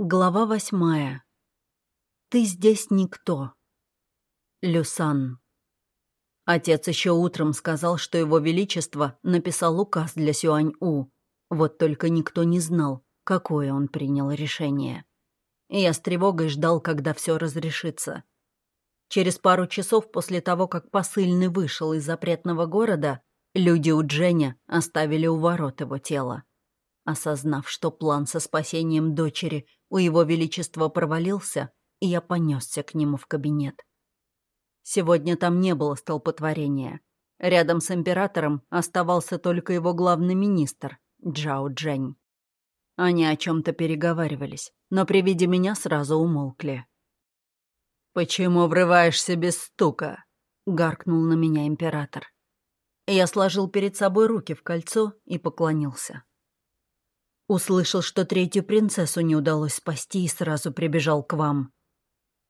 Глава восьмая. Ты здесь никто. Люсан. Отец еще утром сказал, что его величество написал указ для Сюань-У. Вот только никто не знал, какое он принял решение. Я с тревогой ждал, когда все разрешится. Через пару часов после того, как посыльный вышел из запретного города, люди у Дженя оставили у ворот его тело. Осознав, что план со спасением дочери у его величества провалился, и я понесся к нему в кабинет. Сегодня там не было столпотворения. Рядом с императором оставался только его главный министр, Джао Джень. Они о чем-то переговаривались, но при виде меня сразу умолкли. «Почему врываешься без стука?» — гаркнул на меня император. Я сложил перед собой руки в кольцо и поклонился. Услышал, что третью принцессу не удалось спасти и сразу прибежал к вам.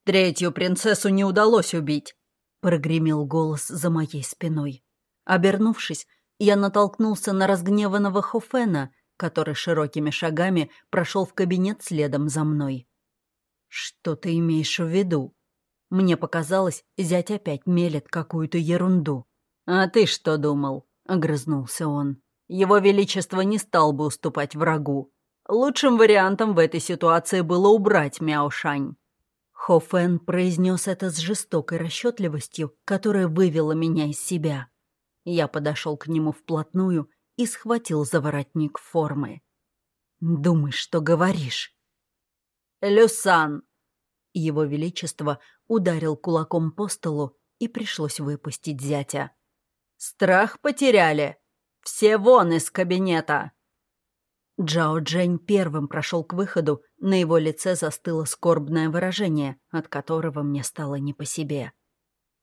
«Третью принцессу не удалось убить!» — прогремел голос за моей спиной. Обернувшись, я натолкнулся на разгневанного Хофена, который широкими шагами прошел в кабинет следом за мной. «Что ты имеешь в виду?» Мне показалось, зять опять мелет какую-то ерунду. «А ты что думал?» — огрызнулся он. Его Величество не стал бы уступать врагу. Лучшим вариантом в этой ситуации было убрать Мяошань. Хо Фэн произнес это с жестокой расчетливостью, которая вывела меня из себя. Я подошел к нему вплотную и схватил за воротник формы. «Думай, что говоришь». «Люсан!» Его Величество ударил кулаком по столу, и пришлось выпустить зятя. «Страх потеряли!» Все вон из кабинета!» Джао Джень первым прошел к выходу, на его лице застыло скорбное выражение, от которого мне стало не по себе.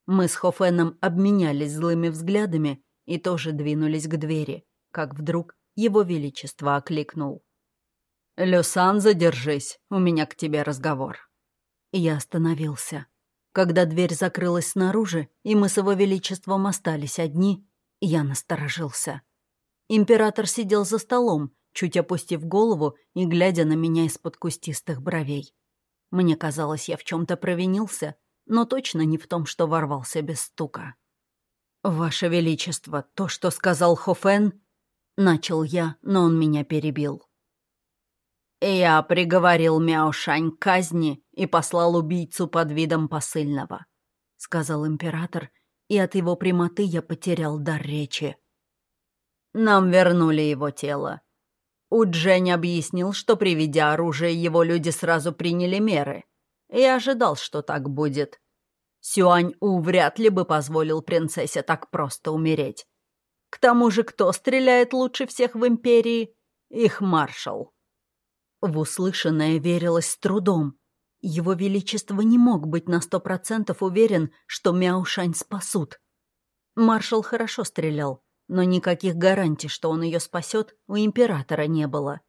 Мы с Хофеном обменялись злыми взглядами и тоже двинулись к двери, как вдруг его величество окликнул. «Люсан, задержись, у меня к тебе разговор». Я остановился. Когда дверь закрылась снаружи, и мы с его величеством остались одни, я насторожился. Император сидел за столом, чуть опустив голову и глядя на меня из-под кустистых бровей. Мне казалось, я в чем-то провинился, но точно не в том, что ворвался без стука. «Ваше Величество, то, что сказал Хофен...» Начал я, но он меня перебил. «Я приговорил Мяошань к казни и послал убийцу под видом посыльного», — сказал император, и от его прямоты я потерял дар речи. Нам вернули его тело. У Джень объяснил, что, приведя оружие, его люди сразу приняли меры. Я ожидал, что так будет. Сюань-У вряд ли бы позволил принцессе так просто умереть. К тому же, кто стреляет лучше всех в Империи? Их маршал. В услышанное верилось с трудом. Его Величество не мог быть на сто процентов уверен, что Мяушань спасут. Маршал хорошо стрелял, но никаких гарантий, что он ее спасет, у императора не было.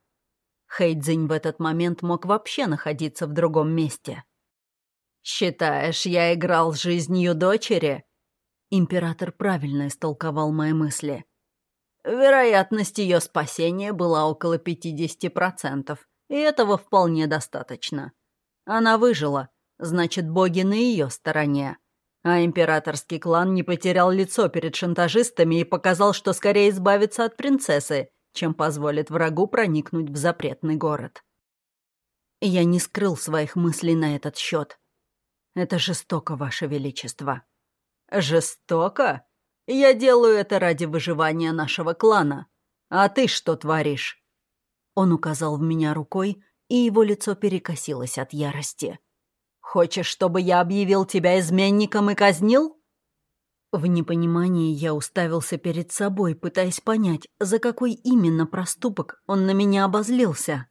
Хэйдзинь в этот момент мог вообще находиться в другом месте. «Считаешь, я играл с жизнью дочери?» Император правильно истолковал мои мысли. Вероятность ее спасения была около 50%, и этого вполне достаточно. Она выжила, значит, боги на ее стороне. А императорский клан не потерял лицо перед шантажистами и показал, что скорее избавится от принцессы, чем позволит врагу проникнуть в запретный город. Я не скрыл своих мыслей на этот счет. Это жестоко, Ваше Величество. Жестоко? Я делаю это ради выживания нашего клана. А ты что творишь? Он указал в меня рукой, и его лицо перекосилось от ярости. Хочешь, чтобы я объявил тебя изменником и казнил?» В непонимании я уставился перед собой, пытаясь понять, за какой именно проступок он на меня обозлился.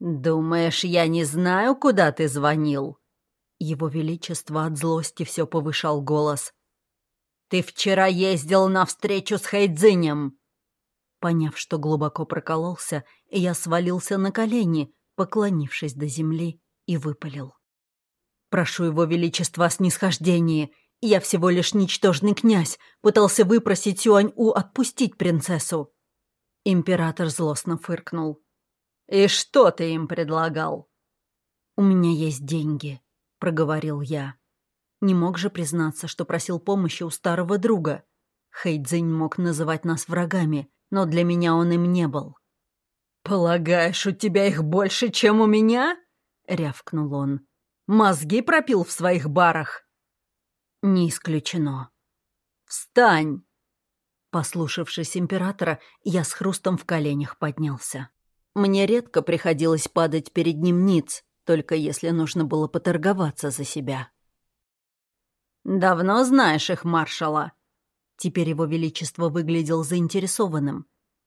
«Думаешь, я не знаю, куда ты звонил?» Его Величество от злости все повышал голос. «Ты вчера ездил на встречу с Хайдзинем!» Поняв, что глубоко прокололся, я свалился на колени, поклонившись до земли, и выпалил. Прошу его величества о снисхождении. Я всего лишь ничтожный князь, пытался выпросить Сюань-У отпустить принцессу». Император злостно фыркнул. «И что ты им предлагал?» «У меня есть деньги», — проговорил я. Не мог же признаться, что просил помощи у старого друга. Хэйдзинь мог называть нас врагами, но для меня он им не был. «Полагаешь, у тебя их больше, чем у меня?» — рявкнул он. «Мозги пропил в своих барах?» «Не исключено». «Встань!» Послушавшись императора, я с хрустом в коленях поднялся. Мне редко приходилось падать перед ним ниц, только если нужно было поторговаться за себя. «Давно знаешь их, маршала?» Теперь его величество выглядел заинтересованным.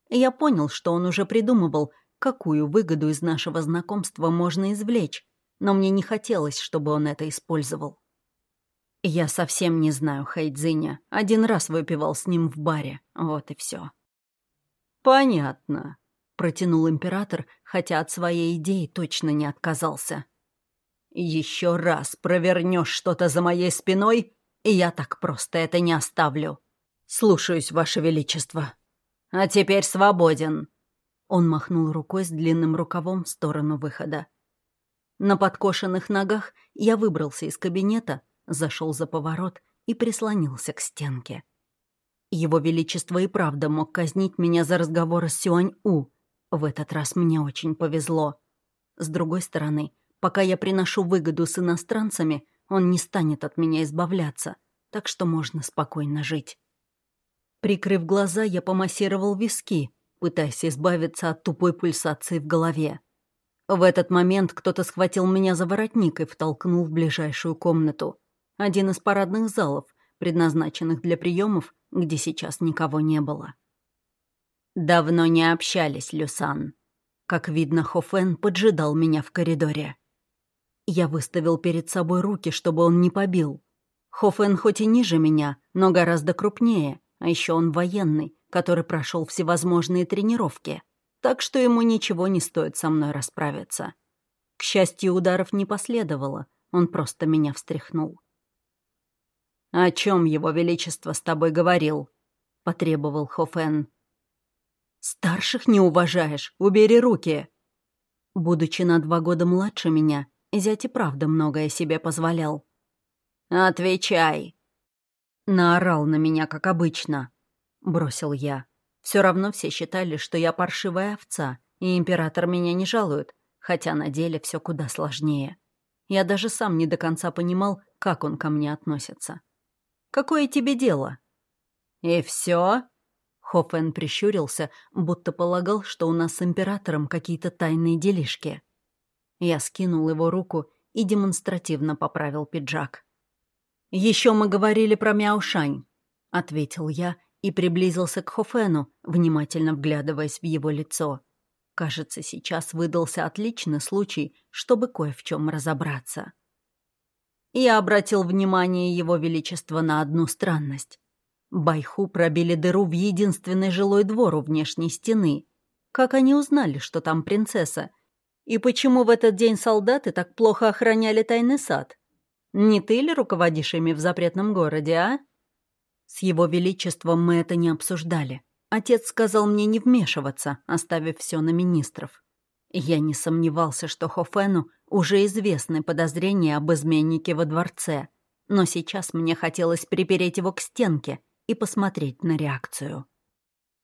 Я понял, что он уже придумывал, какую выгоду из нашего знакомства можно извлечь, но мне не хотелось, чтобы он это использовал. Я совсем не знаю Хайдзиня. Один раз выпивал с ним в баре. Вот и все. «Понятно», — протянул император, хотя от своей идеи точно не отказался. «Еще раз провернешь что-то за моей спиной, и я так просто это не оставлю. Слушаюсь, Ваше Величество. А теперь свободен». Он махнул рукой с длинным рукавом в сторону выхода. На подкошенных ногах я выбрался из кабинета, зашел за поворот и прислонился к стенке. Его Величество и правда мог казнить меня за разговоры с Сюань-У. В этот раз мне очень повезло. С другой стороны, пока я приношу выгоду с иностранцами, он не станет от меня избавляться, так что можно спокойно жить. Прикрыв глаза, я помассировал виски, пытаясь избавиться от тупой пульсации в голове. В этот момент кто-то схватил меня за воротник и втолкнул в ближайшую комнату. Один из парадных залов, предназначенных для приемов, где сейчас никого не было. Давно не общались, Люсан. Как видно, Хофен поджидал меня в коридоре. Я выставил перед собой руки, чтобы он не побил. Хофен хоть и ниже меня, но гораздо крупнее, а еще он военный, который прошел всевозможные тренировки, так что ему ничего не стоит со мной расправиться. К счастью, ударов не последовало, он просто меня встряхнул. «О чем его величество с тобой говорил?» — потребовал Хофен. «Старших не уважаешь, убери руки!» Будучи на два года младше меня, зять и правда многое себе позволял. «Отвечай!» Наорал на меня, как обычно. Бросил я. Все равно все считали, что я паршивая овца, и император меня не жалует, хотя на деле все куда сложнее. Я даже сам не до конца понимал, как он ко мне относится. «Какое тебе дело?» «И все? Хоффен прищурился, будто полагал, что у нас с императором какие-то тайные делишки. Я скинул его руку и демонстративно поправил пиджак. «Еще мы говорили про Мяушань», — ответил я и приблизился к Хофену, внимательно вглядываясь в его лицо. Кажется, сейчас выдался отличный случай, чтобы кое в чем разобраться. Я обратил внимание Его Величества на одну странность. Байху пробили дыру в единственный жилой двор у внешней стены. Как они узнали, что там принцесса? И почему в этот день солдаты так плохо охраняли тайный сад? Не ты ли руководишь ими в запретном городе, а? С его величеством мы это не обсуждали. Отец сказал мне не вмешиваться, оставив все на министров. Я не сомневался, что Хофену уже известны подозрения об изменнике во дворце, но сейчас мне хотелось припереть его к стенке и посмотреть на реакцию.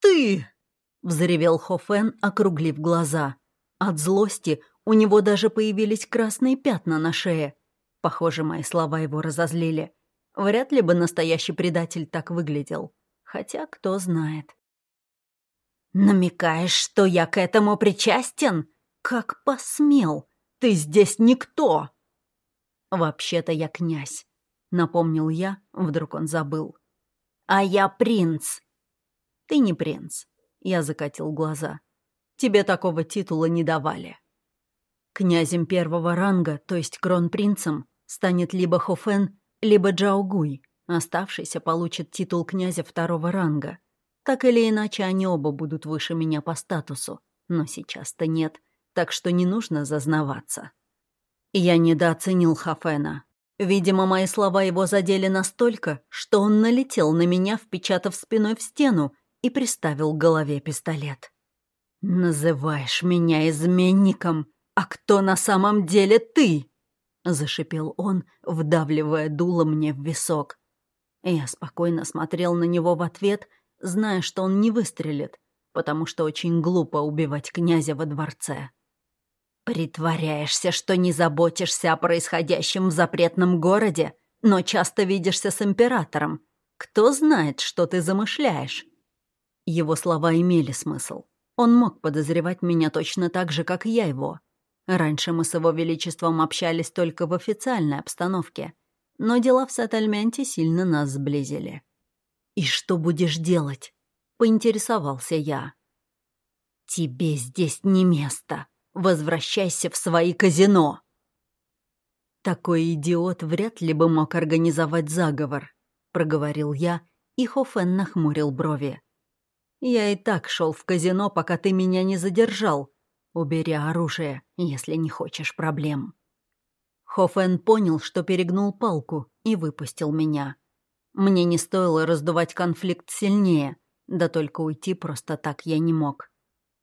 «Ты!» — взревел Хофен, округлив глаза. От злости у него даже появились красные пятна на шее, Похоже, мои слова его разозлили. Вряд ли бы настоящий предатель так выглядел. Хотя кто знает. «Намекаешь, что я к этому причастен? Как посмел? Ты здесь никто!» «Вообще-то я князь», — напомнил я, вдруг он забыл. «А я принц». «Ты не принц», — я закатил глаза. «Тебе такого титула не давали». Князем первого ранга, то есть кронпринцем, станет либо Хофен, либо Джаогуй. Оставшийся получит титул князя второго ранга. Так или иначе, они оба будут выше меня по статусу. Но сейчас-то нет, так что не нужно зазнаваться. Я недооценил Хофена. Видимо, мои слова его задели настолько, что он налетел на меня, впечатав спиной в стену, и приставил к голове пистолет. «Называешь меня изменником? «А кто на самом деле ты?» — зашипел он, вдавливая дуло мне в висок. Я спокойно смотрел на него в ответ, зная, что он не выстрелит, потому что очень глупо убивать князя во дворце. «Притворяешься, что не заботишься о происходящем в запретном городе, но часто видишься с императором. Кто знает, что ты замышляешь?» Его слова имели смысл. Он мог подозревать меня точно так же, как я его. Раньше мы с его величеством общались только в официальной обстановке, но дела в Сеттельменте сильно нас сблизили. «И что будешь делать?» — поинтересовался я. «Тебе здесь не место», Возвращайся в свои казино!» «Такой идиот вряд ли бы мог организовать заговор», — проговорил я, и Хофен нахмурил брови. «Я и так шел в казино, пока ты меня не задержал. Убери оружие, если не хочешь проблем». Хофен понял, что перегнул палку, и выпустил меня. Мне не стоило раздувать конфликт сильнее, да только уйти просто так я не мог.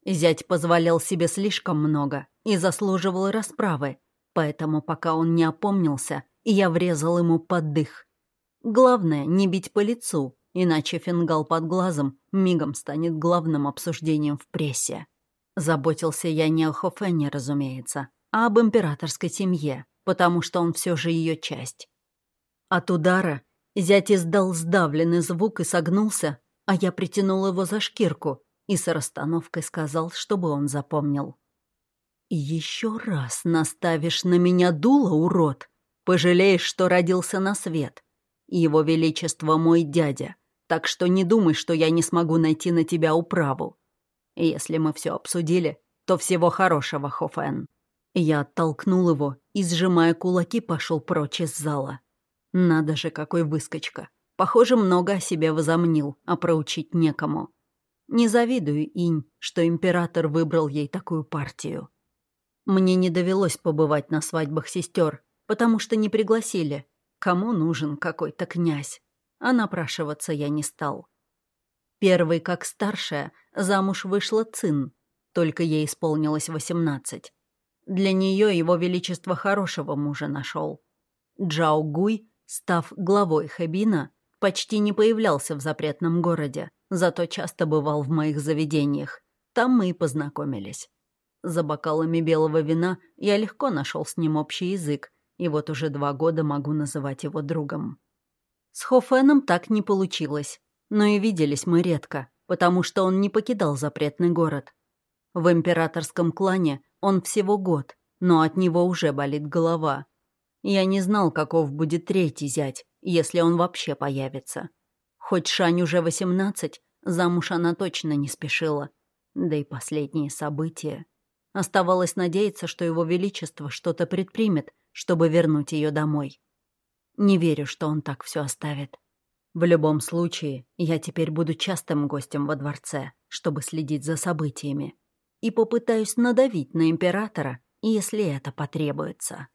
Зять позволял себе слишком много и заслуживал расправы, поэтому пока он не опомнился, я врезал ему под дых. Главное, не бить по лицу, иначе фингал под глазом мигом станет главным обсуждением в прессе. Заботился я не о Хофене, разумеется, а об императорской семье, потому что он все же ее часть. От удара зять издал сдавленный звук и согнулся, а я притянул его за шкирку, и с расстановкой сказал, чтобы он запомнил. «Еще раз наставишь на меня дуло, урод, пожалеешь, что родился на свет. Его Величество мой дядя, так что не думай, что я не смогу найти на тебя управу. Если мы все обсудили, то всего хорошего, Хофен». Я оттолкнул его и, сжимая кулаки, пошел прочь из зала. Надо же, какой выскочка. Похоже, много о себе возомнил, а проучить некому. Не завидую Инь, что император выбрал ей такую партию. Мне не довелось побывать на свадьбах сестер, потому что не пригласили. Кому нужен какой-то князь? А напрашиваться я не стал. Первой, как старшая, замуж вышла Цин, только ей исполнилось восемнадцать. Для нее его величество хорошего мужа нашел. Джао Гуй, став главой Хэбина, почти не появлялся в запретном городе, зато часто бывал в моих заведениях. Там мы и познакомились. За бокалами белого вина я легко нашел с ним общий язык, и вот уже два года могу называть его другом. С Хофеном так не получилось, но и виделись мы редко, потому что он не покидал запретный город. В императорском клане он всего год, но от него уже болит голова. Я не знал, каков будет третий зять, если он вообще появится. Хоть Шань уже восемнадцать, замуж она точно не спешила. Да и последние события. Оставалось надеяться, что его величество что-то предпримет, чтобы вернуть ее домой. Не верю, что он так все оставит. В любом случае, я теперь буду частым гостем во дворце, чтобы следить за событиями. И попытаюсь надавить на императора, если это потребуется.